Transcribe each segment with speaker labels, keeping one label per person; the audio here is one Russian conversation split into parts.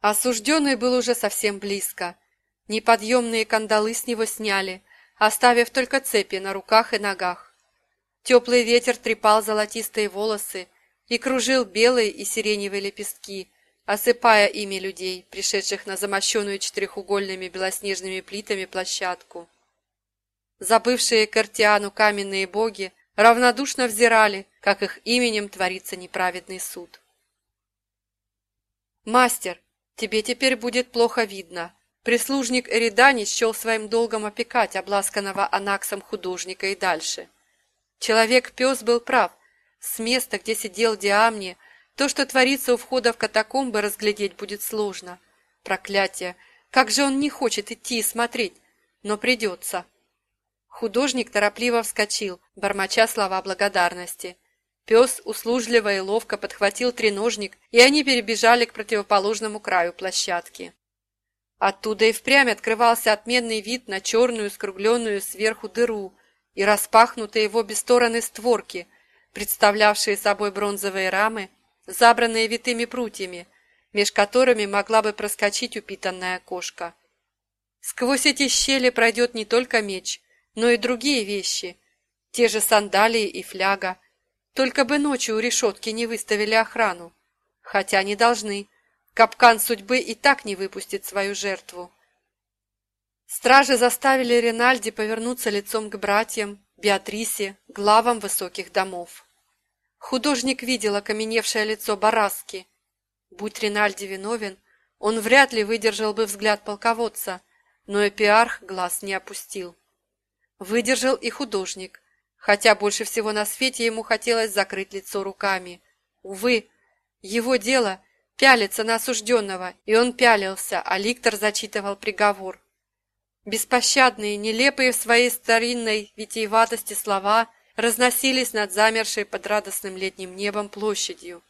Speaker 1: Осужденный был уже совсем близко. Неподъемные кандалы с него сняли, оставив только цепи на руках и ногах. Теплый ветер трепал золотистые волосы и кружил белые и сиреневые лепестки, осыпая ими людей, пришедших на замощенную четырехугольными белоснежными плитами площадку. Забывшие Картиану каменные боги равнодушно взирали, как их именем творится неправедный суд. «Мастер, тебе теперь будет плохо видно», Прислужник Эридани счел своим долгом опекать обласканного анаксом художника и дальше. Человек-пес был прав. С места, где сидел Диамни, то, что творится у входа в катакомбы, разглядеть будет сложно. Проклятие! Как же он не хочет идти и смотреть, но придется. Художник торопливо вскочил, бормоча слова благодарности. Пес услужливо и ловко подхватил треножник, и они перебежали к противоположному краю площадки. Оттуда и впрямь открывался отменный вид на черную скругленную сверху дыру и распахнутые в обе стороны створки, представлявшие собой бронзовые рамы, забранные витыми прутьями, меж которыми могла бы проскочить упитанная кошка. Сквозь эти щели пройдет не только меч, но и другие вещи, те же сандалии и фляга, только бы ночью у решетки не выставили охрану, хотя не должны, Капкан судьбы и так не выпустит свою жертву. Стражи заставили Ринальди повернуться лицом к братьям, Беатрисе, главам высоких домов. Художник видел окаменевшее лицо Бараски. Будь Ринальди виновен, он вряд ли выдержал бы взгляд полководца, но эпиарх глаз не опустил. Выдержал и художник, хотя больше всего на свете ему хотелось закрыть лицо руками. Увы, его дело пялиться на осужденного, и он пялился, а Ликтор зачитывал приговор. Беспощадные, нелепые в своей старинной витиеватости слова разносились над замершей под радостным летним небом площадью.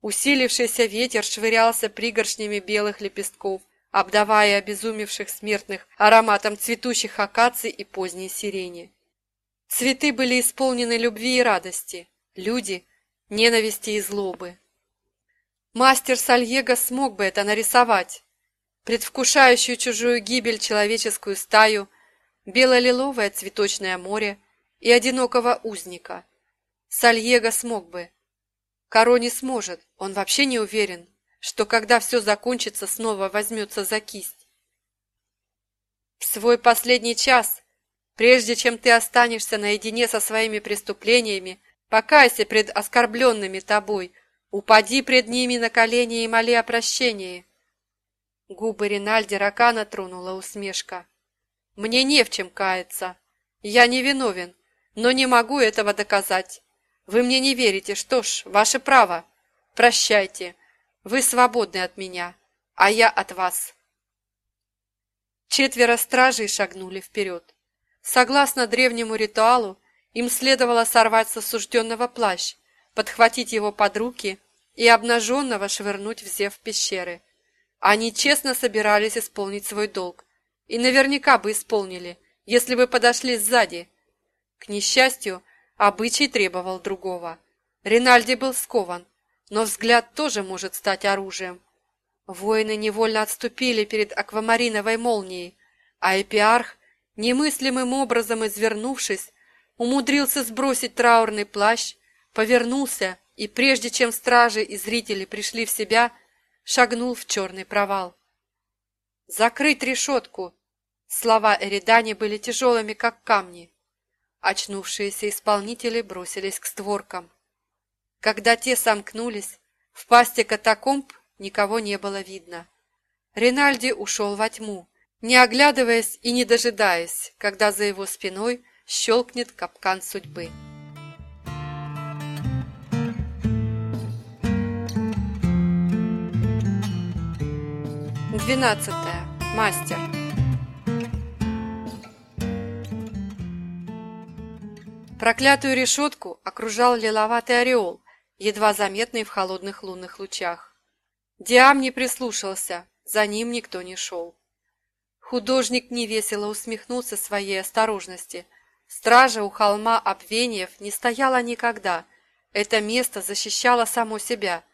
Speaker 1: Усилившийся ветер швырялся пригоршнями белых лепестков, обдавая обезумевших смертных ароматом цветущих акаций и поздней сирени. Цветы были исполнены любви и радости, люди – ненависти и злобы. Мастер Сальего смог бы это нарисовать. Предвкушающую чужую гибель человеческую стаю, бело-лиловое цветочное море и одинокого узника. Сальего смог бы. Каро не сможет, он вообще не уверен, что когда все закончится, снова возьмется за кисть. В свой последний час, прежде чем ты останешься наедине со своими преступлениями, покайся пред оскорбленными тобой – Упади пред ними на колени и моли о прощении. Губы Ринальди Ракана тронула усмешка. Мне не в чем каяться. Я не виновен, но не могу этого доказать. Вы мне не верите, что ж, ваше право. Прощайте. Вы свободны от меня, а я от вас. Четверо стражей шагнули вперед. Согласно древнему ритуалу, им следовало сорвать с осужденного плащ, подхватить его под руки и обнаженного швырнуть в зев пещеры. Они честно собирались исполнить свой долг. И наверняка бы исполнили, если бы подошли сзади. К несчастью, обычай требовал другого. Ринальди был скован, но взгляд тоже может стать оружием. Воины невольно отступили перед аквамариновой молнией, а эпиарх, немыслимым образом извернувшись, умудрился сбросить траурный плащ повернулся и, прежде чем стражи и зрители пришли в себя, шагнул в черный провал. «Закрыть решетку!» Слова Эридани были тяжелыми, как камни. Очнувшиеся исполнители бросились к створкам. Когда те сомкнулись, в пасте катакомб никого не было видно. Ринальди ушел во тьму, не оглядываясь и не дожидаясь, когда за его спиной щелкнет капкан судьбы. Двенадцатое. Мастер. Проклятую решетку окружал лиловатый ореол, едва заметный в холодных лунных лучах. Диам не прислушался, за ним никто не шел. Художник невесело усмехнулся своей осторожности. Стража у холма Обвениев не стояла никогда. Это место защищало само себя.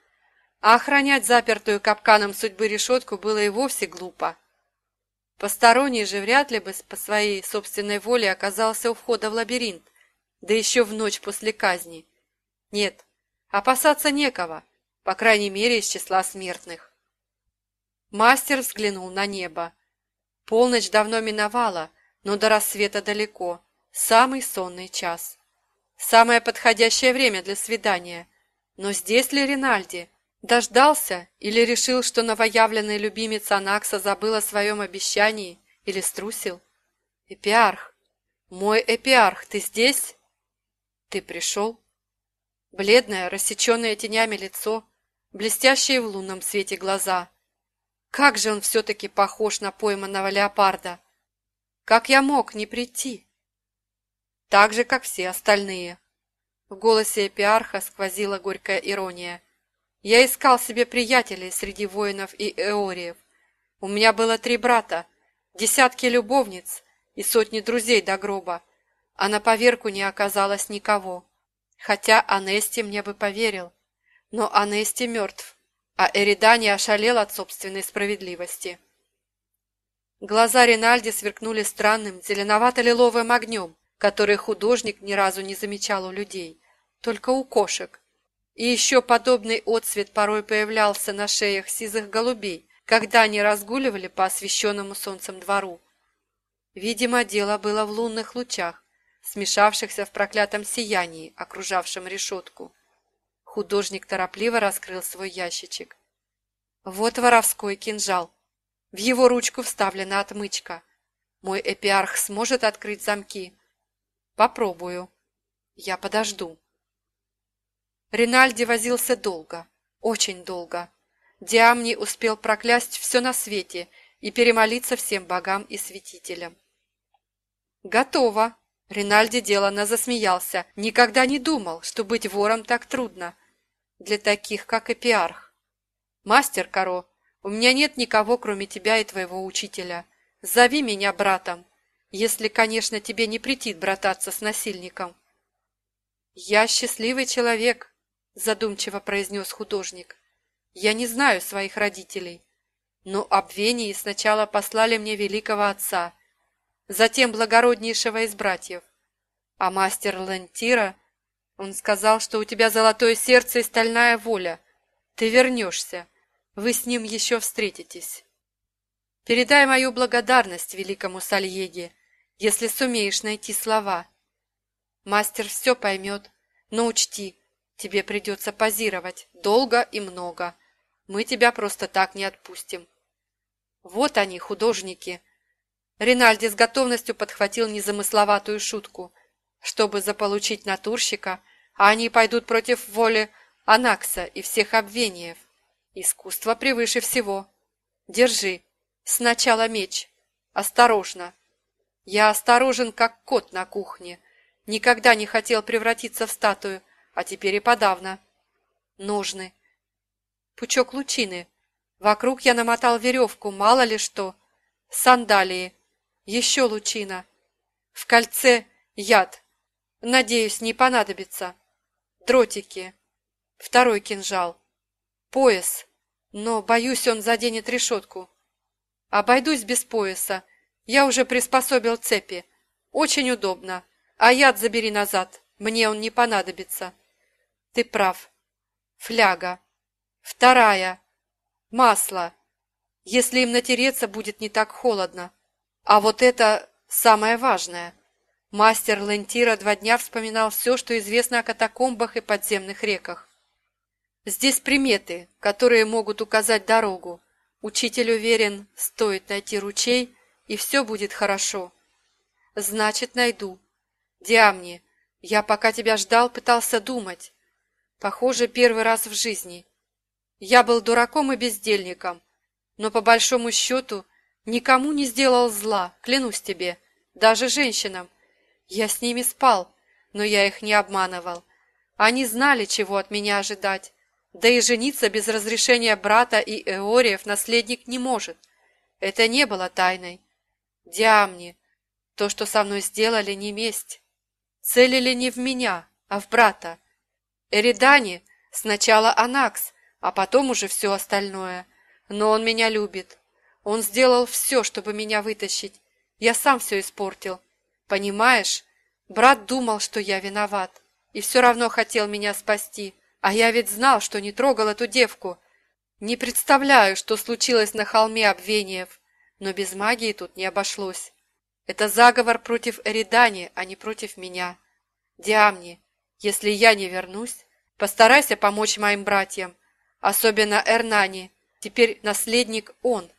Speaker 1: а охранять запертую капканом судьбы решетку было и вовсе глупо. Посторонний же вряд ли бы по своей собственной воле оказался у входа в лабиринт, да еще в ночь после казни. Нет, опасаться некого, по крайней мере, из числа смертных. Мастер взглянул на небо. Полночь давно миновала, но до рассвета далеко, самый сонный час. Самое подходящее время для свидания. Но здесь ли Ринальди? Дождался или решил, что новоявленный любимец Анакса забыл о своем обещании или струсил? Эпиарх! Мой Эпиарх, ты здесь? Ты пришел? Бледное, рассеченное тенями лицо, блестящие в лунном свете глаза. Как же он все-таки похож на пойманного леопарда! Как я мог не прийти? Так же, как все остальные. В голосе Эпиарха сквозила горькая ирония. Я искал себе приятелей среди воинов и эориев. У меня было три брата, десятки любовниц и сотни друзей до гроба, а на поверку не оказалось никого. Хотя Анести мне бы поверил. Но Анести мертв, а Эридани ошалел от собственной справедливости. Глаза Ринальди сверкнули странным зеленовато-лиловым огнем, который художник ни разу не замечал у людей, только у кошек. И еще подобный отсвет порой появлялся на шеях сизых голубей, когда они разгуливали по освещенному солнцем двору. Видимо, дело было в лунных лучах, смешавшихся в проклятом сиянии, окружавшем решетку. Художник торопливо раскрыл свой ящичек. Вот воровской кинжал. В его ручку вставлена отмычка. Мой эпиарх сможет открыть замки? Попробую. Я подожду. Ринальди возился долго, очень долго. Диамни успел проклясть все на свете и перемолиться всем богам и святителям. «Готово!» Ринальди деланно засмеялся. Никогда не думал, что быть вором так трудно. Для таких, как Эпиарх. «Мастер Каро, у меня нет никого, кроме тебя и твоего учителя. Зови меня братом, если, конечно, тебе не претит брататься с насильником». «Я счастливый человек», задумчиво произнес художник. Я не знаю своих родителей, но обвении сначала послали мне великого отца, затем благороднейшего из братьев. А мастер Лентира, он сказал, что у тебя золотое сердце и стальная воля. Ты вернешься, вы с ним еще встретитесь. Передай мою благодарность великому Сальеге, если сумеешь найти слова. Мастер все поймет, но учти, Тебе придется позировать долго и много. Мы тебя просто так не отпустим. Вот они, художники. Ринальди с готовностью подхватил незамысловатую шутку. Чтобы заполучить натурщика, а они пойдут против воли Анакса и всех обвениев. Искусство превыше всего. Держи. Сначала меч. Осторожно. Я осторожен, как кот на кухне. Никогда не хотел превратиться в статую, а теперь и подавно. Ножны. Пучок лучины. Вокруг я намотал веревку, мало ли что. Сандалии. Еще лучина. В кольце яд. Надеюсь, не понадобится. Дротики. Второй кинжал. Пояс. Но, боюсь, он заденет решетку. Обойдусь без пояса. Я уже приспособил цепи. Очень удобно. А яд забери назад. Мне он не понадобится. Ты прав. Фляга. Вторая. Масло. Если им натереться, будет не так холодно. А вот это самое важное. Мастер Лентира два дня вспоминал все, что известно о катакомбах и подземных реках. Здесь приметы, которые могут указать дорогу. Учитель уверен, стоит найти ручей, и все будет хорошо. Значит, найду. Диамни, я пока тебя ждал, пытался думать. Похоже, первый раз в жизни. Я был дураком и бездельником, но по большому счету никому не сделал зла, клянусь тебе, даже женщинам. Я с ними спал, но я их не обманывал. Они знали, чего от меня ожидать. Да и жениться без разрешения брата и Эориев наследник не может. Это не было тайной. Диамни, то, что со мной сделали, не месть. Целили не в меня, а в брата. Эридани, сначала Анакс, а потом уже все остальное. Но он меня любит. Он сделал все, чтобы меня вытащить. Я сам все испортил. Понимаешь, брат думал, что я виноват, и все равно хотел меня спасти. А я ведь знал, что не трогал эту девку. Не представляю, что случилось на холме Обвениев, но без магии тут не обошлось. Это заговор против Эридани, а не против меня. Диамни, если я не вернусь, постарайся помочь моим братьям, особенно Эрнани. Теперь наследник он.